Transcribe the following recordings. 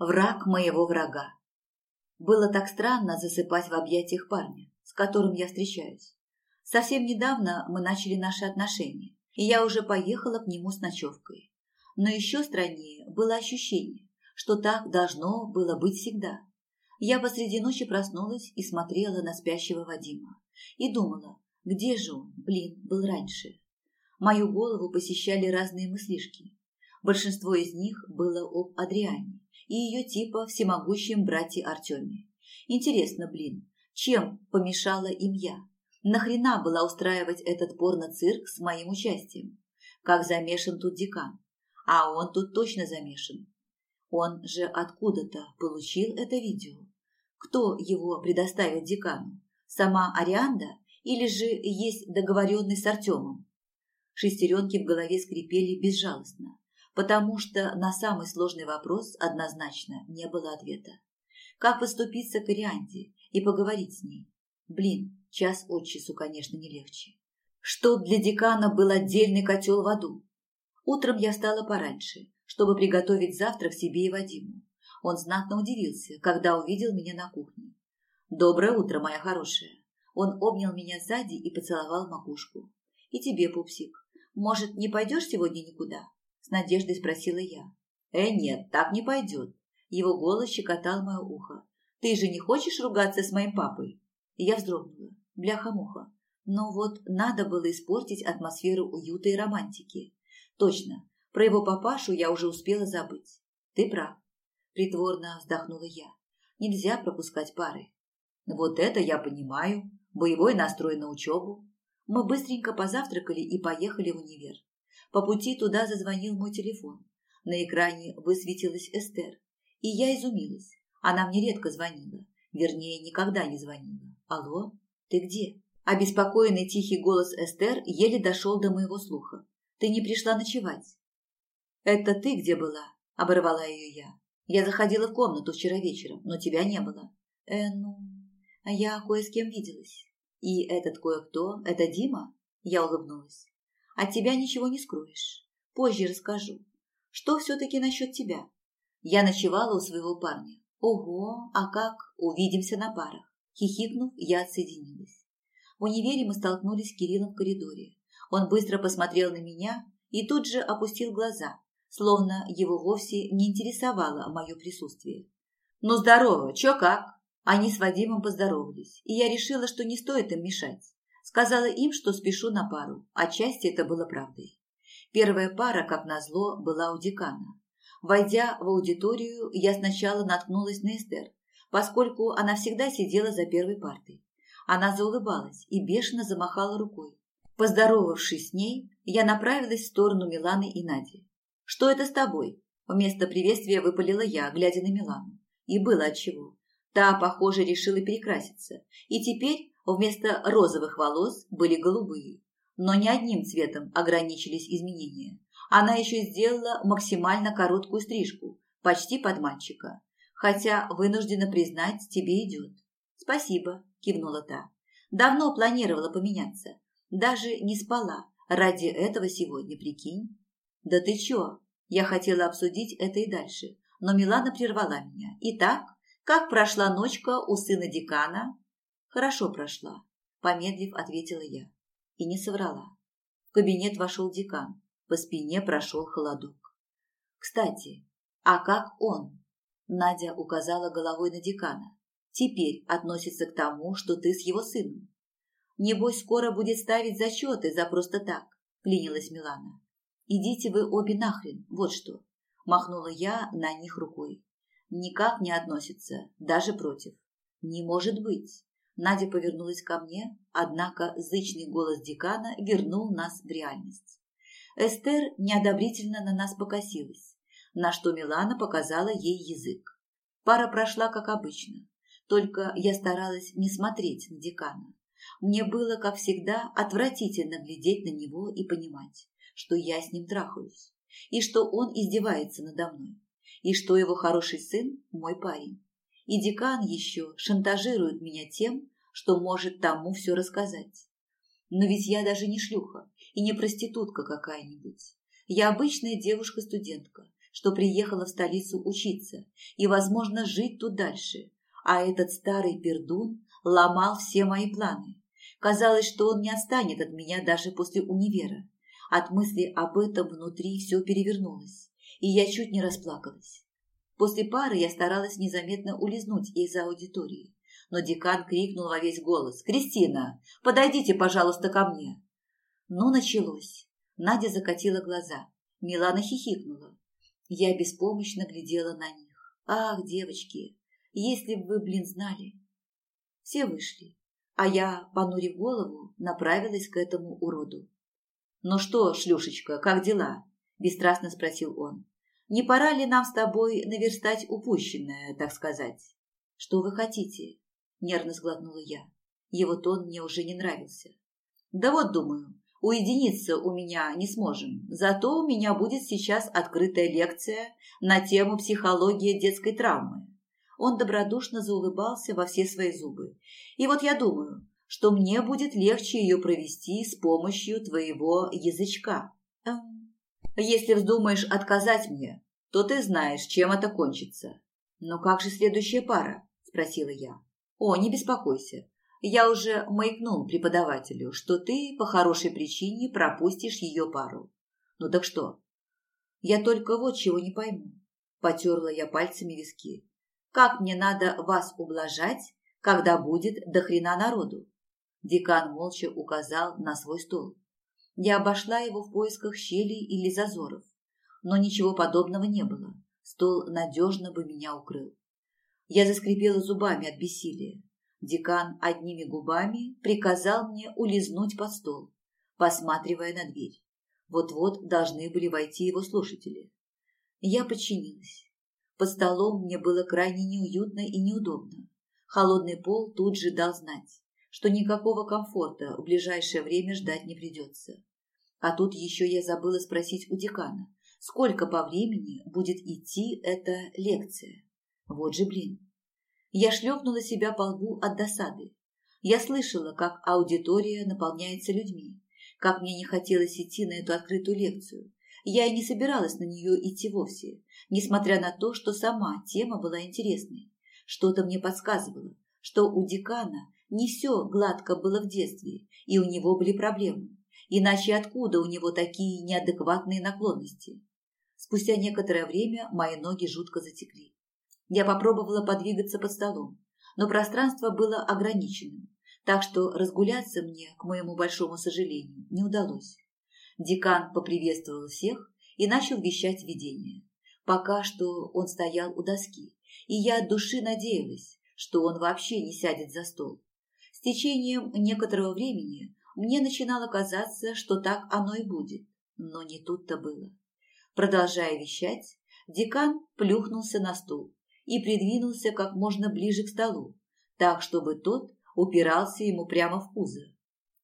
Враг моего врага. Было так странно засыпать в объятиях парня, с которым я встречаюсь. Совсем недавно мы начали наши отношения, и я уже поехала к нему с ночевкой. Но еще страннее было ощущение, что так должно было быть всегда. Я посреди ночи проснулась и смотрела на спящего Вадима. И думала, где же он, блин, был раньше. Мою голову посещали разные мыслишки. Большинство из них было об Адриане и ее типа всемогущем брате Артеме. Интересно, блин, чем помешала им я? Нахрена была устраивать этот порно-цирк с моим участием? Как замешан тут декан? А он тут точно замешан. Он же откуда-то получил это видео. Кто его предоставил декану? Сама Арианда или же есть договоренность с Артемом? Шестеренки в голове скрипели безжалостно, потому что на самый сложный вопрос однозначно не было ответа. Как поступиться к Арианде и поговорить с ней? Блин, час от часу, конечно, не легче. Чтоб для декана был отдельный котел в аду. Утром я встала пораньше, чтобы приготовить завтрак себе и Вадиму. Он знатно удивился, когда увидел меня на кухне. «Доброе утро, моя хорошая!» Он обнял меня сзади и поцеловал макушку. «И тебе, пупсик, может, не пойдешь сегодня никуда?» С надеждой спросила я. «Э, нет, так не пойдет». Его голос щекотал мое ухо. «Ты же не хочешь ругаться с моим папой?» Я вздрогнула. Бляха-муха. Но вот надо было испортить атмосферу уюта и романтики. Точно, про его папашу я уже успела забыть. Ты прав. Притворно вздохнула я. Нельзя пропускать пары. Вот это я понимаю. Боевой настрой на учебу. Мы быстренько позавтракали и поехали в универ. По пути туда зазвонил мой телефон. На экране высветилась Эстер. И я изумилась. Она мне редко звонила. Вернее, никогда не звонила. «Алло, ты где?» Обеспокоенный тихий голос Эстер еле дошел до моего слуха. «Ты не пришла ночевать?» «Это ты где была?» – оборвала ее я. Я заходила в комнату вчера вечером, но тебя не было. Э, ну, а я кое с кем виделась. И этот кое-кто – это Дима? Я улыбнулась. От тебя ничего не скроешь. Позже расскажу. Что все-таки насчет тебя? Я ночевала у своего парня. Ого, а как? Увидимся на парах. Хихикнув, я отсоединилась. В универе мы столкнулись с Кириллом в коридоре. Он быстро посмотрел на меня и тут же опустил глаза, словно его вовсе не интересовало мое присутствие. «Ну, здорово, чё как?» Они с Вадимом поздоровались, и я решила, что не стоит им мешать. Сказала им, что спешу на пару, отчасти это было правдой. Первая пара, как назло, была у декана. Войдя в аудиторию, я сначала наткнулась на Эстер, поскольку она всегда сидела за первой партой. Она заулыбалась и бешено замахала рукой. Поздоровавшись с ней, я направилась в сторону Миланы и Нади. «Что это с тобой?» Вместо приветствия выпалила я, глядя на Милану. И было отчего. Та, похоже, решила перекраситься. И теперь вместо розовых волос были голубые. Но не одним цветом ограничились изменения. Она еще сделала максимально короткую стрижку, почти под мальчика. Хотя, вынуждена признать, тебе идет. Спасибо, кивнула та. Давно планировала поменяться. Даже не спала. Ради этого сегодня, прикинь. «Да ты чё?» Я хотела обсудить это и дальше, но Милана прервала меня. «Итак, как прошла ночка у сына декана?» «Хорошо прошла», – помедлив ответила я. И не соврала. В кабинет вошел декан. По спине прошел холодок. «Кстати, а как он?» Надя указала головой на декана. «Теперь относится к тому, что ты с его сыном. Небось, скоро будет ставить зачеты за просто так», – клинилась Милана. «Идите вы обе нахрен, вот что!» – махнула я на них рукой. «Никак не относится, даже против. Не может быть!» Надя повернулась ко мне, однако зычный голос декана вернул нас в реальность. Эстер неодобрительно на нас покосилась, на что Милана показала ей язык. Пара прошла как обычно, только я старалась не смотреть на декана. Мне было, как всегда, отвратительно глядеть на него и понимать, что я с ним трахаюсь, и что он издевается надо мной, и что его хороший сын – мой парень. И декан еще шантажирует меня тем, что может тому все рассказать. Но ведь я даже не шлюха и не проститутка какая-нибудь. Я обычная девушка-студентка, что приехала в столицу учиться и, возможно, жить тут дальше. А этот старый пердун ломал все мои планы. Казалось, что он не отстанет от меня даже после универа. От мысли об этом внутри все перевернулось, и я чуть не расплакалась. После пары я старалась незаметно улизнуть из аудитории, но декан крикнул во весь голос. «Кристина, подойдите, пожалуйста, ко мне!» Ну, началось. Надя закатила глаза. Милана хихикнула. Я беспомощно глядела на них. «Ах, девочки, если бы вы, блин, знали!» Все вышли, а я, понурив голову, направилась к этому уроду. «Ну что, шлюшечка, как дела?» – бесстрастно спросил он. «Не пора ли нам с тобой наверстать упущенное, так сказать?» «Что вы хотите?» Нервно сглотнула я. Его тон мне уже не нравился. Да вот, думаю, уединиться у меня не сможем. Зато у меня будет сейчас открытая лекция на тему психология детской травмы. Он добродушно заулыбался во все свои зубы. И вот я думаю, что мне будет легче ее провести с помощью твоего язычка. Эм. Если вздумаешь отказать мне, то ты знаешь, чем это кончится. Но как же следующая пара? Спросила я. «О, не беспокойся. Я уже маякнул преподавателю, что ты по хорошей причине пропустишь ее пару. Ну так что? Я только вот чего не пойму. Потерла я пальцами виски. Как мне надо вас ублажать, когда будет до хрена народу? Декан молча указал на свой стол. Я обошла его в поисках щелей или зазоров, но ничего подобного не было. Стол надежно бы меня укрыл. Я заскрипела зубами от бессилия. Декан одними губами приказал мне улизнуть под стол, посматривая на дверь. Вот-вот должны были войти его слушатели. Я подчинилась. Под столом мне было крайне неуютно и неудобно. Холодный пол тут же дал знать, что никакого комфорта в ближайшее время ждать не придется. А тут еще я забыла спросить у декана, сколько по времени будет идти эта лекция. Вот же блин. Я шлепнула себя по лбу от досады. Я слышала, как аудитория наполняется людьми, как мне не хотелось идти на эту открытую лекцию. Я и не собиралась на нее идти вовсе, несмотря на то, что сама тема была интересной. Что-то мне подсказывало, что у декана не все гладко было в детстве, и у него были проблемы. Иначе откуда у него такие неадекватные наклонности? Спустя некоторое время мои ноги жутко затекли. Я попробовала подвигаться под столом, но пространство было ограниченным, так что разгуляться мне, к моему большому сожалению, не удалось. Декан поприветствовал всех и начал вещать видение. Пока что он стоял у доски, и я от души надеялась, что он вообще не сядет за стол. С течением некоторого времени мне начинало казаться, что так оно и будет, но не тут-то было. Продолжая вещать, декан плюхнулся на стул и придвинулся как можно ближе к столу, так, чтобы тот упирался ему прямо в пузо.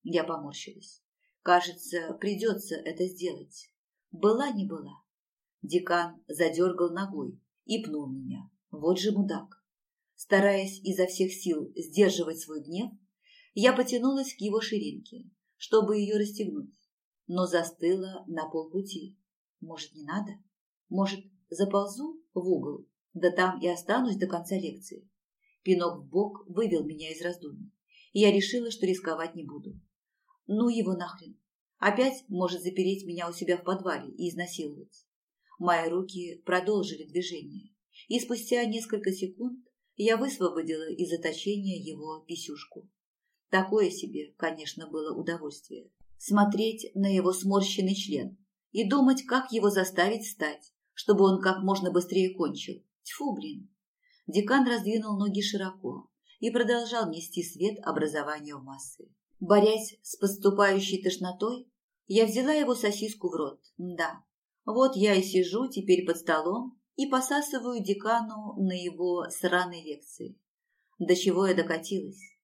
Я поморщилась. Кажется, придется это сделать. Была не была. Декан задергал ногой и пнул меня. Вот же мудак. Стараясь изо всех сил сдерживать свой гнев, я потянулась к его ширинке, чтобы ее расстегнуть, но застыла на полпути. Может, не надо? Может, заползу в угол да там и останусь до конца лекции. Пинок в бок вывел меня из раздумий, и я решила, что рисковать не буду. Ну его нахрен. Опять может запереть меня у себя в подвале и изнасиловать. Мои руки продолжили движение, и спустя несколько секунд я высвободила из заточения его писюшку. Такое себе, конечно, было удовольствие. Смотреть на его сморщенный член и думать, как его заставить встать, чтобы он как можно быстрее кончил. Тьфу, блин. Декан раздвинул ноги широко и продолжал нести свет образования в массы. Борясь с подступающей тошнотой, я взяла его сосиску в рот. Да, вот я и сижу теперь под столом и посасываю декану на его сраной лекции. До чего я докатилась.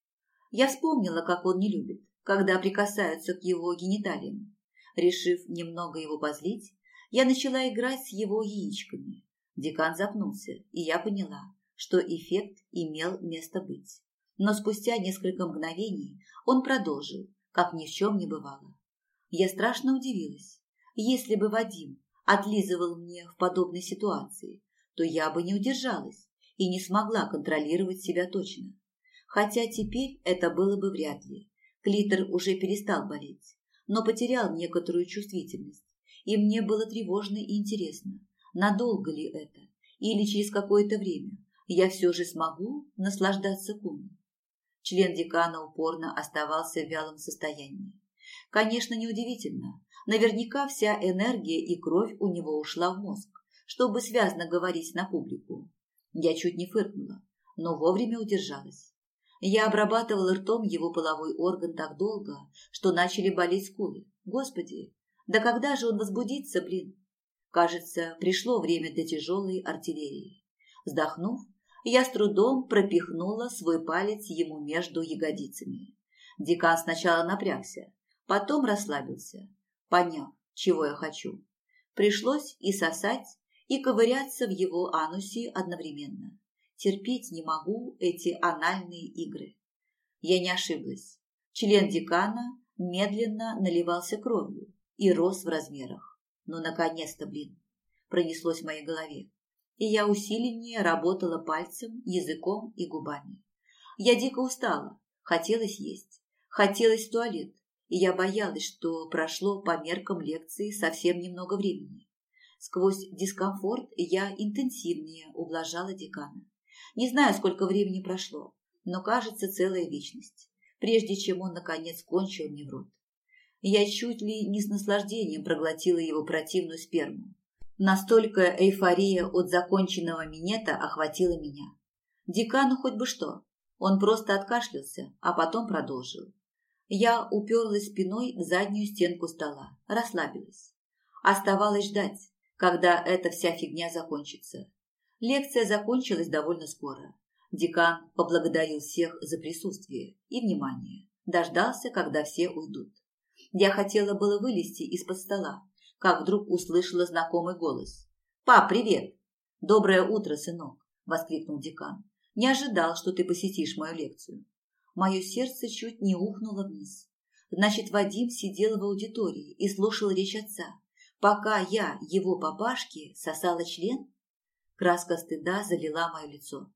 Я вспомнила, как он не любит, когда прикасаются к его гениталиям. Решив немного его позлить, я начала играть с его яичками. Декан запнулся, и я поняла, что эффект имел место быть. Но спустя несколько мгновений он продолжил, как ни в чем не бывало. Я страшно удивилась. Если бы Вадим отлизывал мне в подобной ситуации, то я бы не удержалась и не смогла контролировать себя точно. Хотя теперь это было бы вряд ли. Клитор уже перестал болеть, но потерял некоторую чувствительность, и мне было тревожно и интересно, надолго ли это, или через какое-то время я все же смогу наслаждаться кумом. Член декана упорно оставался в вялом состоянии. Конечно, неудивительно. Наверняка вся энергия и кровь у него ушла в мозг, чтобы связно говорить на публику. Я чуть не фыркнула, но вовремя удержалась. Я обрабатывала ртом его половой орган так долго, что начали болеть скулы. Господи, да когда же он возбудится, блин? Кажется, пришло время для тяжелой артиллерии. Вздохнув, я с трудом пропихнула свой палец ему между ягодицами. Декан сначала напрягся, потом расслабился, поняв, чего я хочу. Пришлось и сосать, и ковыряться в его анусе одновременно. Терпеть не могу эти анальные игры. Я не ошиблась. Член декана медленно наливался кровью и рос в размерах. Ну, наконец-то, блин, пронеслось в моей голове и я усиленнее работала пальцем, языком и губами. Я дико устала, хотелось есть, хотелось в туалет, и я боялась, что прошло по меркам лекции совсем немного времени. Сквозь дискомфорт я интенсивнее ублажала декана. Не знаю, сколько времени прошло, но кажется целая вечность, прежде чем он, наконец, кончил мне в рот. Я чуть ли не с наслаждением проглотила его противную сперму, Настолько эйфория от законченного минета охватила меня. Декану хоть бы что. Он просто откашлялся, а потом продолжил. Я уперлась спиной в заднюю стенку стола, расслабилась. Оставалось ждать, когда эта вся фигня закончится. Лекция закончилась довольно скоро. Декан поблагодарил всех за присутствие и внимание. Дождался, когда все уйдут. Я хотела было вылезти из-под стола, как вдруг услышала знакомый голос. «Пап, привет!» «Доброе утро, сынок!» – воскликнул декан. «Не ожидал, что ты посетишь мою лекцию». Мое сердце чуть не ухнуло вниз. Значит, Вадим сидел в аудитории и слушал речь отца, пока я, его папашке, сосала член? Краска стыда залила мое лицо.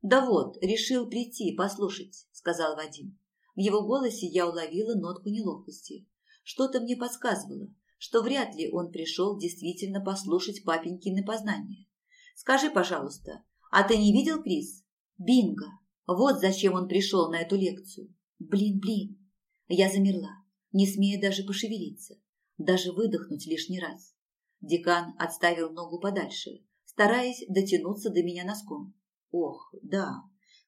«Да вот, решил прийти, послушать», – сказал Вадим. В его голосе я уловила нотку неловкости. Что-то мне подсказывало, что вряд ли он пришел действительно послушать папенькины познания. «Скажи, пожалуйста, а ты не видел Крис?» «Бинго! Вот зачем он пришел на эту лекцию. Блин, блин!» Я замерла, не смея даже пошевелиться, даже выдохнуть лишний раз. Декан отставил ногу подальше, стараясь дотянуться до меня носком. «Ох, да,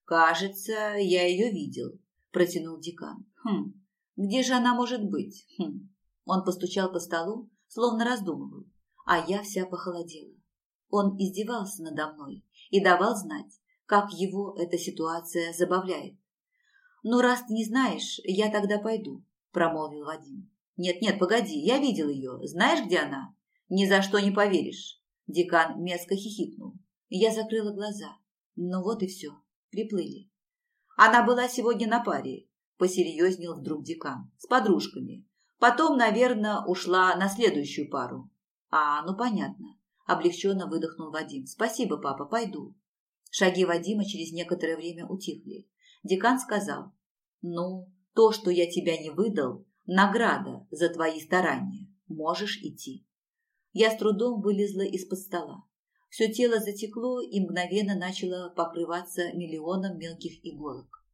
кажется, я ее видел», – протянул декан. «Хм, где же она может быть? Хм, он постучал по столу, словно раздумывал, а я вся похолодела. Он издевался надо мной и давал знать, как его эта ситуация забавляет. «Ну, раз ты не знаешь, я тогда пойду», – промолвил Вадим. «Нет-нет, погоди, я видел ее. Знаешь, где она?» «Ни за что не поверишь». Декан мерзко хихикнул. Я закрыла глаза. Ну вот и все. Приплыли. Она была сегодня на паре, посерьезнел вдруг декан, с подружками. Потом, наверное, ушла на следующую пару. А, ну понятно. Облегченно выдохнул Вадим. Спасибо, папа, пойду. Шаги Вадима через некоторое время утихли. Декан сказал. Ну, то, что я тебя не выдал, награда за твои старания. Можешь идти. Я с трудом вылезла из-под стола. Все тело затекло и мгновенно начало покрываться миллионом мелких иголок.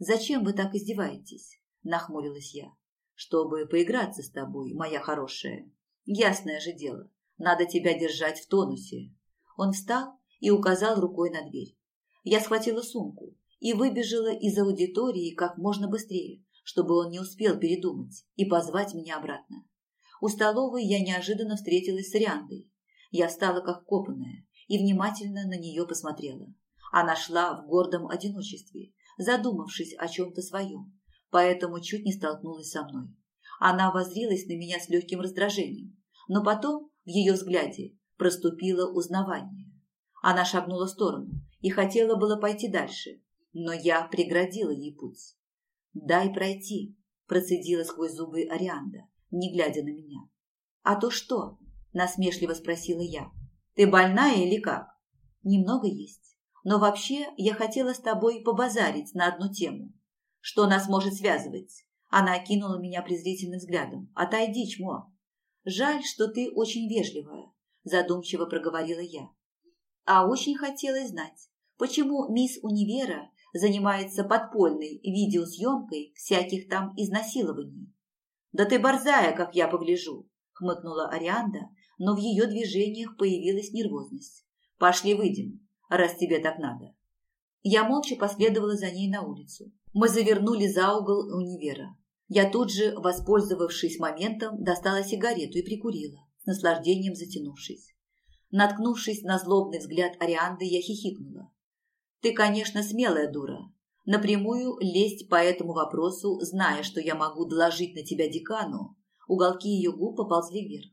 «Зачем вы так издеваетесь?» – нахмурилась я чтобы поиграться с тобой, моя хорошая. Ясное же дело, надо тебя держать в тонусе. Он встал и указал рукой на дверь. Я схватила сумку и выбежала из аудитории как можно быстрее, чтобы он не успел передумать и позвать меня обратно. У столовой я неожиданно встретилась с Риандой. Я стала как копанная и внимательно на нее посмотрела. Она шла в гордом одиночестве, задумавшись о чем-то своем, поэтому чуть не столкнулась со мной. Она воззрилась на меня с легким раздражением, но потом в ее взгляде проступило узнавание. Она шагнула в сторону и хотела было пойти дальше, но я преградила ей путь. «Дай пройти», – процедила сквозь зубы Арианда, не глядя на меня. «А то что?» Насмешливо спросила я. Ты больная или как? Немного есть. Но вообще я хотела с тобой побазарить на одну тему. Что нас может связывать? Она окинула меня презрительным взглядом. Отойди, чмо. Жаль, что ты очень вежливая, задумчиво проговорила я. А очень хотелось знать, почему мисс Универа занимается подпольной видеосъемкой всяких там изнасилований. «Да ты борзая, как я погляжу», – хмыкнула Арианда, но в ее движениях появилась нервозность. «Пошли выйдем, раз тебе так надо». Я молча последовала за ней на улицу. Мы завернули за угол универа. Я тут же, воспользовавшись моментом, достала сигарету и прикурила, с наслаждением затянувшись. Наткнувшись на злобный взгляд Арианды, я хихикнула. «Ты, конечно, смелая дура. Напрямую лезть по этому вопросу, зная, что я могу доложить на тебя декану». Уголки ее губ поползли вверх.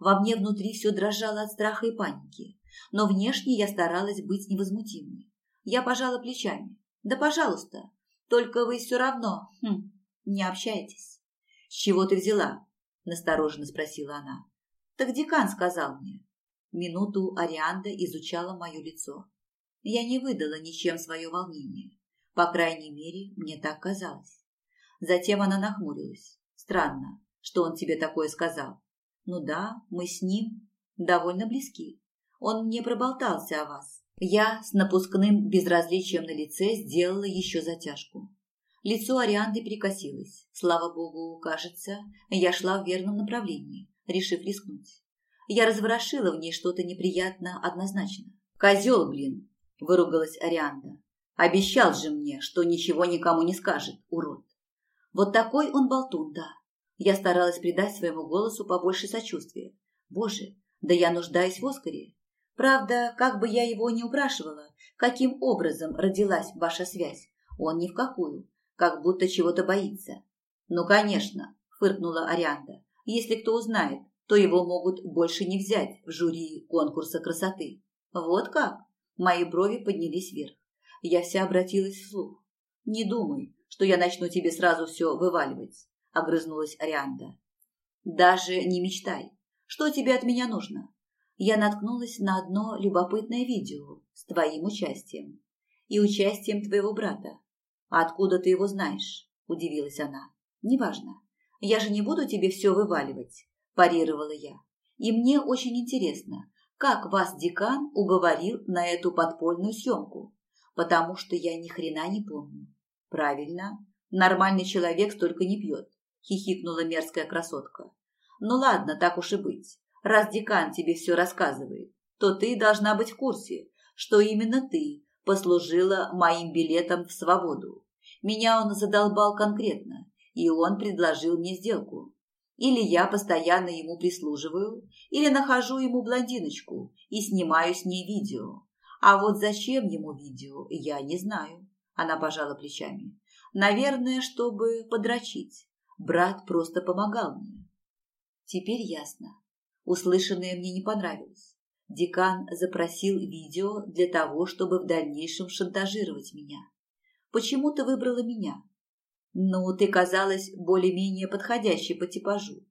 Во мне внутри все дрожало от страха и паники, но внешне я старалась быть невозмутимой. Я пожала плечами. «Да, пожалуйста, только вы все равно хм, не общаетесь». «С чего ты взяла?» – настороженно спросила она. «Так декан сказал мне». Минуту Арианда изучала мое лицо. Я не выдала ничем свое волнение. По крайней мере, мне так казалось. Затем она нахмурилась. Странно, что он тебе такое сказал. Ну да, мы с ним довольно близки. Он мне проболтался о вас. Я с напускным безразличием на лице сделала еще затяжку. Лицо Арианды перекосилось. Слава богу, кажется, я шла в верном направлении, решив рискнуть. Я разворошила в ней что-то неприятно однозначно. «Козел, блин!» – выругалась Арианда. «Обещал же мне, что ничего никому не скажет, урод!» Вот такой он болтун, да. Я старалась придать своему голосу побольше сочувствия. Боже, да я нуждаюсь в Оскаре. Правда, как бы я его не упрашивала, каким образом родилась ваша связь, он ни в какую, как будто чего-то боится. «Ну, конечно», – фыркнула Арианда. «Если кто узнает, то его могут больше не взять в жюри конкурса красоты». «Вот как?» Мои брови поднялись вверх. Я вся обратилась вслух. «Не думай, что я начну тебе сразу все вываливать», – огрызнулась Арианда. «Даже не мечтай. Что тебе от меня нужно?» Я наткнулась на одно любопытное видео с твоим участием и участием твоего брата. «Откуда ты его знаешь?» – удивилась она. «Неважно. Я же не буду тебе все вываливать», – парировала я. «И мне очень интересно, как вас декан уговорил на эту подпольную съемку, потому что я ни хрена не помню». «Правильно. Нормальный человек столько не пьет», – хихикнула мерзкая красотка. «Ну ладно, так уж и быть. Раз декан тебе все рассказывает, то ты должна быть в курсе, что именно ты послужила моим билетом в свободу. Меня он задолбал конкретно, и он предложил мне сделку. Или я постоянно ему прислуживаю, или нахожу ему блондиночку и снимаю с ней видео. А вот зачем ему видео, я не знаю. Она пожала плечами. Наверное, чтобы подрочить. Брат просто помогал мне. Теперь ясно. Услышанное мне не понравилось. Декан запросил видео для того, чтобы в дальнейшем шантажировать меня. Почему ты выбрала меня? Ну, ты казалась более-менее подходящей по типажу.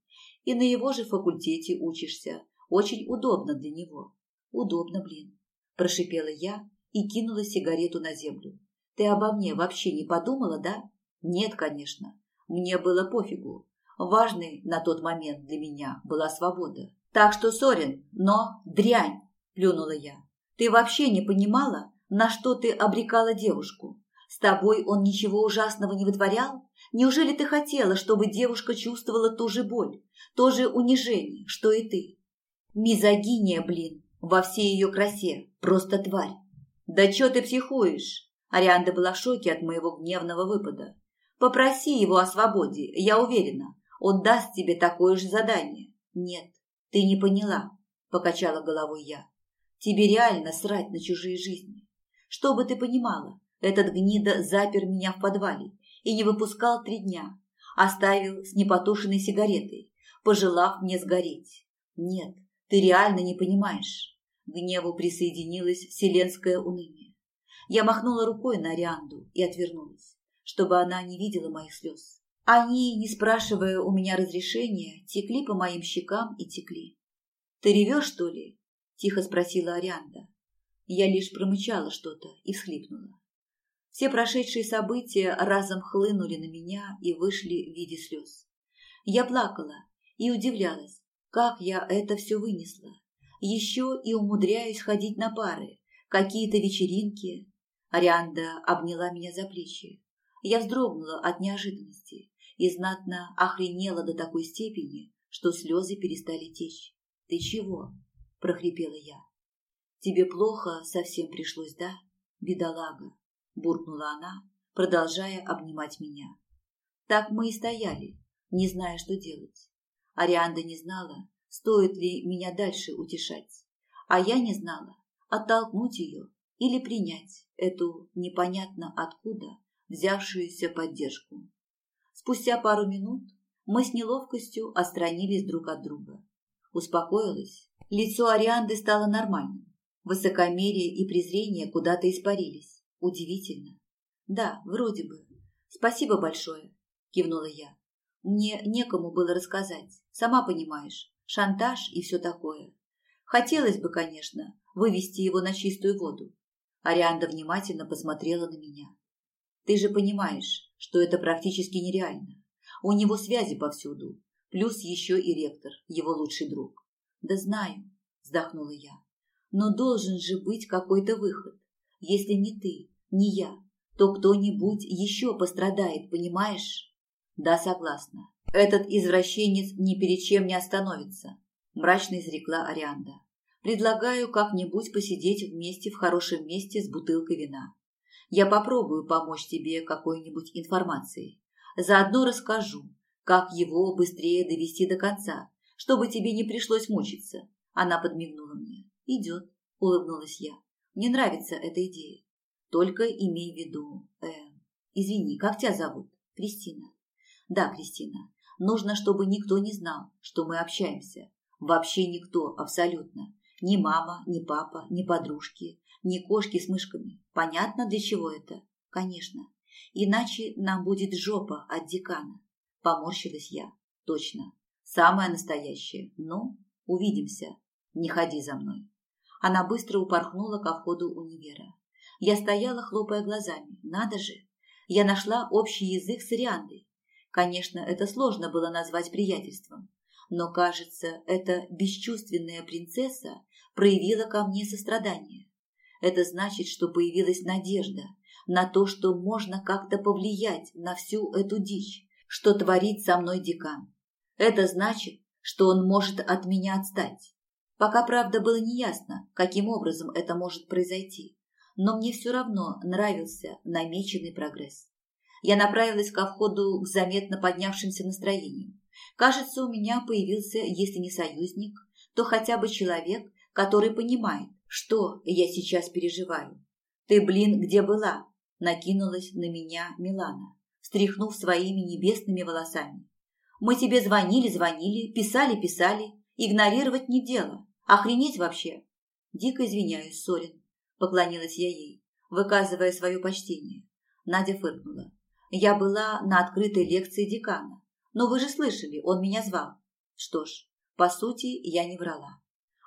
И на его же факультете учишься. Очень удобно для него. Удобно, блин. Прошипела я и кинула сигарету на землю. Ты обо мне вообще не подумала, да? Нет, конечно. Мне было пофигу. Важной на тот момент для меня была свобода. Так что, Сорин, но дрянь, плюнула я. Ты вообще не понимала, на что ты обрекала девушку? С тобой он ничего ужасного не вытворял? Неужели ты хотела, чтобы девушка чувствовала ту же боль, то же унижение, что и ты? Мизогиния, блин, во всей ее красе, просто тварь. Да чё ты психуешь? Арианда была в шоке от моего гневного выпада. Попроси его о свободе, я уверена, он даст тебе такое же задание. Нет, «Ты не поняла», – покачала головой я. «Тебе реально срать на чужие жизни. Чтобы ты понимала, этот гнида запер меня в подвале и не выпускал три дня, оставил с непотушенной сигаретой, пожелав мне сгореть. Нет, ты реально не понимаешь». Гневу присоединилось вселенское уныние. Я махнула рукой на Арианду и отвернулась, чтобы она не видела моих слез. Они, не спрашивая у меня разрешения, текли по моим щекам и текли. «Ты ревешь, что ли?» – тихо спросила Арианда. Я лишь промычала что-то и всхлипнула. Все прошедшие события разом хлынули на меня и вышли в виде слез. Я плакала и удивлялась, как я это все вынесла. Еще и умудряюсь ходить на пары, какие-то вечеринки. Арианда обняла меня за плечи. Я вздрогнула от неожиданности и знатно охренела до такой степени, что слезы перестали течь. «Ты чего?» – прохрипела я. «Тебе плохо совсем пришлось, да, бедолага?» – буркнула она, продолжая обнимать меня. Так мы и стояли, не зная, что делать. Арианда не знала, стоит ли меня дальше утешать, а я не знала, оттолкнуть ее или принять эту непонятно откуда взявшуюся поддержку. Спустя пару минут мы с неловкостью отстранились друг от друга. Успокоилась, лицо Арианды стало нормальным. Высокомерие и презрение куда-то испарились. Удивительно. Да, вроде бы. Спасибо большое, кивнула я. Мне некому было рассказать. Сама понимаешь, шантаж и все такое. Хотелось бы, конечно, вывести его на чистую воду. Арианда внимательно посмотрела на меня. Ты же понимаешь, что это практически нереально. У него связи повсюду, плюс еще и ректор, его лучший друг. Да знаю, вздохнула я. Но должен же быть какой-то выход. Если не ты, не я, то кто-нибудь еще пострадает, понимаешь? Да, согласна. Этот извращенец ни перед чем не остановится, мрачно изрекла Арианда. Предлагаю как-нибудь посидеть вместе в хорошем месте с бутылкой вина. Я попробую помочь тебе какой-нибудь информацией. Заодно расскажу, как его быстрее довести до конца, чтобы тебе не пришлось мучиться. Она подмигнула мне. Идет, улыбнулась я. Мне нравится эта идея. Только имей в виду, э, извини, как тебя зовут? Кристина. Да, Кристина. Нужно, чтобы никто не знал, что мы общаемся. Вообще никто, абсолютно. Ни мама, ни папа, ни подружки, ни кошки с мышками. Понятно, для чего это? Конечно. Иначе нам будет жопа от декана. Поморщилась я. Точно. Самое настоящее. Ну, увидимся. Не ходи за мной. Она быстро упорхнула ко входу универа. Я стояла, хлопая глазами. Надо же. Я нашла общий язык с Ириандой. Конечно, это сложно было назвать приятельством. Но, кажется, эта бесчувственная принцесса проявила ко мне сострадание. Это значит, что появилась надежда на то, что можно как-то повлиять на всю эту дичь, что творит со мной декан. Это значит, что он может от меня отстать. Пока, правда, было неясно, каким образом это может произойти, но мне все равно нравился намеченный прогресс. Я направилась ко входу к заметно поднявшимся настроениям. Кажется, у меня появился, если не союзник, то хотя бы человек, который понимает, что я сейчас переживаю. Ты, блин, где была? Накинулась на меня Милана, встряхнув своими небесными волосами. Мы тебе звонили, звонили, писали, писали. Игнорировать не дело. Охренеть вообще. Дико извиняюсь, Сорин. Поклонилась я ей, выказывая свое почтение. Надя фыркнула. Я была на открытой лекции декана. Но вы же слышали, он меня звал. Что ж, по сути, я не врала.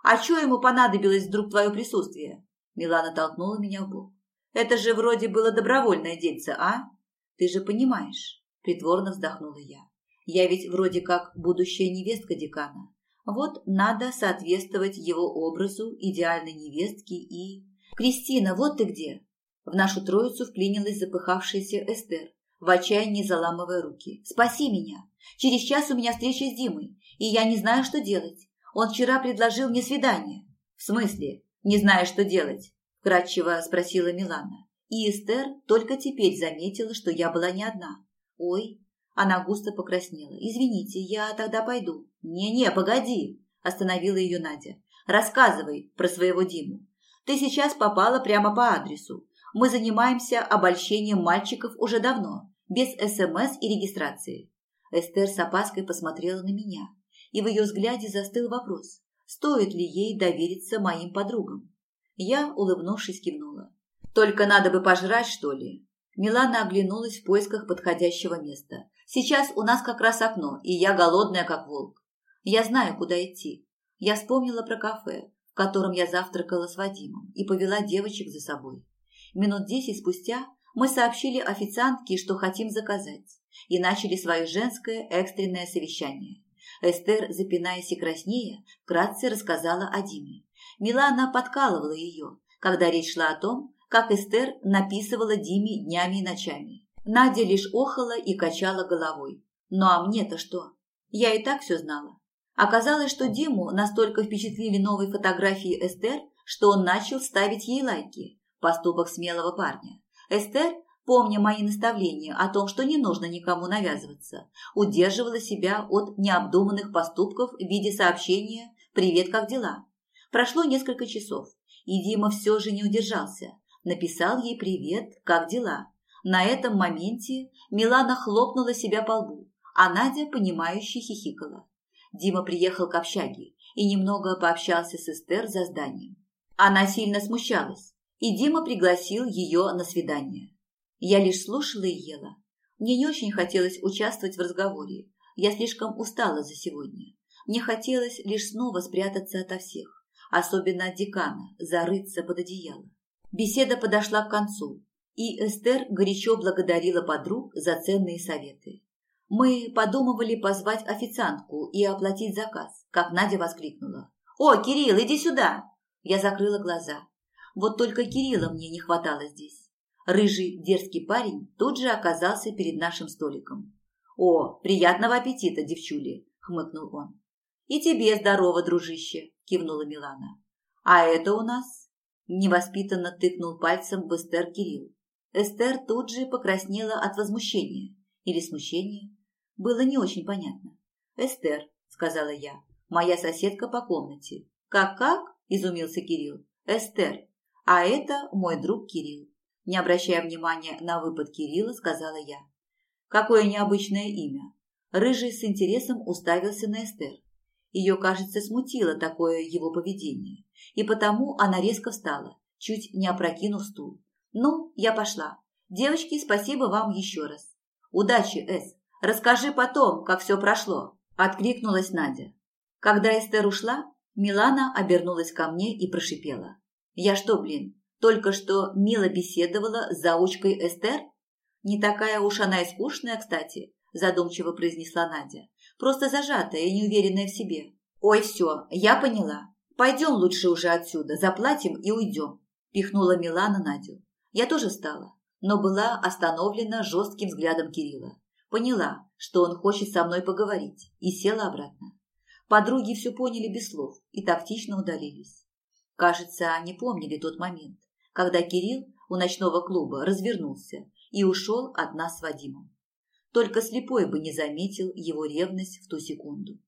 А что ему понадобилось вдруг твое присутствие? Милана толкнула меня в бок. Это же вроде было добровольное дельце, а? Ты же понимаешь, притворно вздохнула я. Я ведь вроде как будущая невестка декана. Вот надо соответствовать его образу идеальной невестки и... «Кристина, вот ты где!» В нашу троицу вклинилась запыхавшаяся Эстер, в отчаянии заламывая руки. «Спаси меня! Через час у меня встреча с Димой, и я не знаю, что делать. Он вчера предложил мне свидание. В смысле? Не знаю, что делать? Вкратчиво спросила Милана. И Эстер только теперь заметила, что я была не одна. Ой, она густо покраснела. Извините, я тогда пойду. Не-не, погоди, остановила ее Надя. Рассказывай про своего Диму. Ты сейчас попала прямо по адресу. Мы занимаемся обольщением мальчиков уже давно, без СМС и регистрации. Эстер с опаской посмотрела на меня и в ее взгляде застыл вопрос, стоит ли ей довериться моим подругам. Я, улыбнувшись, кивнула. «Только надо бы пожрать, что ли?» Милана оглянулась в поисках подходящего места. «Сейчас у нас как раз окно, и я голодная, как волк. Я знаю, куда идти». Я вспомнила про кафе, в котором я завтракала с Вадимом, и повела девочек за собой. Минут десять спустя мы сообщили официантке, что хотим заказать, и начали свое женское экстренное совещание. Эстер, запинаясь и краснея, вкратце рассказала о Диме. Милана подкалывала ее, когда речь шла о том, как Эстер написывала Диме днями и ночами. Надя лишь охала и качала головой. Ну а мне-то что? Я и так все знала. Оказалось, что Диму настолько впечатлили новые фотографии Эстер, что он начал ставить ей лайки. Поступок смелого парня. Эстер, помня мои наставления о том, что не нужно никому навязываться, удерживала себя от необдуманных поступков в виде сообщения «Привет, как дела?». Прошло несколько часов, и Дима все же не удержался. Написал ей «Привет, как дела?». На этом моменте Милана хлопнула себя по лбу, а Надя, понимающе хихикала. Дима приехал к общаге и немного пообщался с Эстер за зданием. Она сильно смущалась, и Дима пригласил ее на свидание. Я лишь слушала и ела. Мне не очень хотелось участвовать в разговоре. Я слишком устала за сегодня. Мне хотелось лишь снова спрятаться ото всех, особенно от декана, зарыться под одеяло. Беседа подошла к концу, и Эстер горячо благодарила подруг за ценные советы. Мы подумывали позвать официантку и оплатить заказ, как Надя воскликнула. «О, Кирилл, иди сюда!» Я закрыла глаза. Вот только Кирилла мне не хватало здесь. Рыжий, дерзкий парень тут же оказался перед нашим столиком. «О, приятного аппетита, девчули!» – хмыкнул он. «И тебе здорово, дружище!» – кивнула Милана. «А это у нас?» – невоспитанно тыкнул пальцем в Эстер Кирилл. Эстер тут же покраснела от возмущения или смущения. Было не очень понятно. «Эстер», – сказала я, – «моя соседка по комнате». «Как-как?» – изумился Кирилл. «Эстер, а это мой друг Кирилл. Не обращая внимания на выпад Кирилла, сказала я. Какое необычное имя. Рыжий с интересом уставился на Эстер. Ее, кажется, смутило такое его поведение, и потому она резко встала, чуть не опрокинув стул. «Ну, я пошла. Девочки, спасибо вам еще раз. Удачи, Эс. Расскажи потом, как все прошло», – откликнулась Надя. Когда Эстер ушла, Милана обернулась ко мне и прошипела. «Я что, блин, только что мило беседовала с заучкой Эстер? Не такая уж она и скучная, кстати, задумчиво произнесла Надя. Просто зажатая и неуверенная в себе. Ой, все, я поняла. Пойдем лучше уже отсюда, заплатим и уйдем. Пихнула Милана Надю. Я тоже встала, но была остановлена жестким взглядом Кирилла. Поняла, что он хочет со мной поговорить, и села обратно. Подруги все поняли без слов и тактично удалились. Кажется, они помнили тот момент, когда Кирилл у ночного клуба развернулся и ушел от нас с Вадимом. Только слепой бы не заметил его ревность в ту секунду.